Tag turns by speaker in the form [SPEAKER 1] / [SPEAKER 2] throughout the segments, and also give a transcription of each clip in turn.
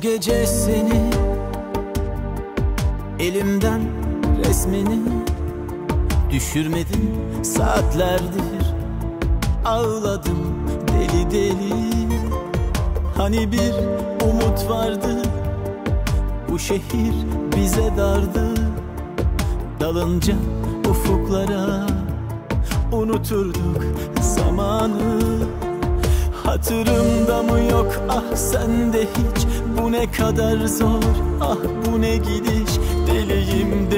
[SPEAKER 1] gece seni Elimden resmini Düşürmedim. Saatlerdir Ağladım deli deli. Hani bir umut vardı Bu şehir bize dardı. Dalınca ufuklara Unuturduk zamanı Hatırımda mı yok? Ah sende hiç. Bu ne kadar zor. Ah bu ne gidiş? Deliyim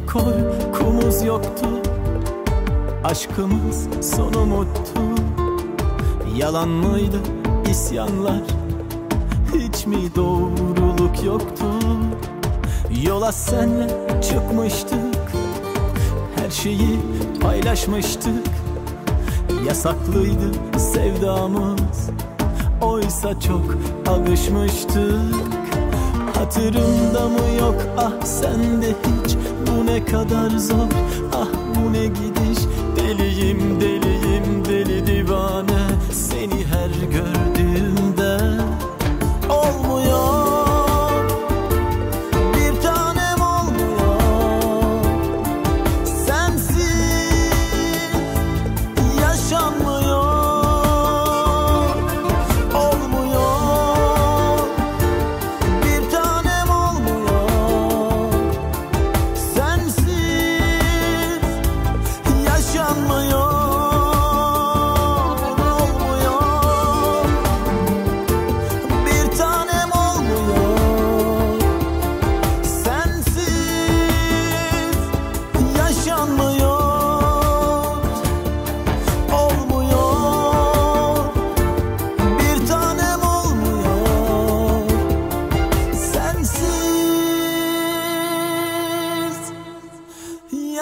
[SPEAKER 1] Hani korkumuz yoktu. Aşkımız son umuttu Yalan mıydı isyanlar? Hiç mi doğruluk yoktu? Yola senle çıkmıştık. Her şeyi paylaşmıştık. Yasaklıydı sevdamız. Oysa çok alışmıştık Hatırımda mı yok? Ah sende hiç. Bu ne kadar zor. Ah bu ne gidiş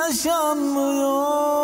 [SPEAKER 1] yaşanmıyor